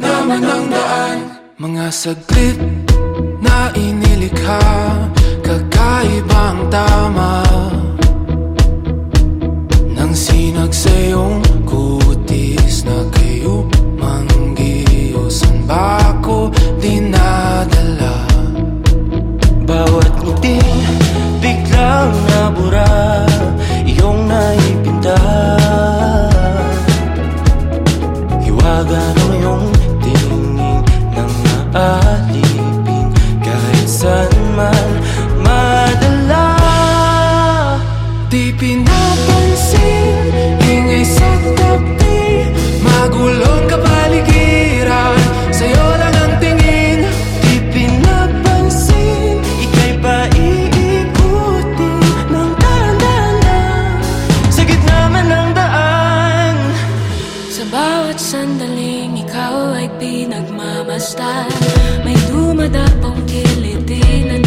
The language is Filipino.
naman ang daan Mga saglit na inilikha Kakaibang tama. Nang sinag sa kutis na kayo Manggiyosan ba ako dinadala? Bawat ngiting biglang nabura Iyong naipinta. Hiwaga ng sandaling ikaw ay pinagmamastan May dumadapong kiliti na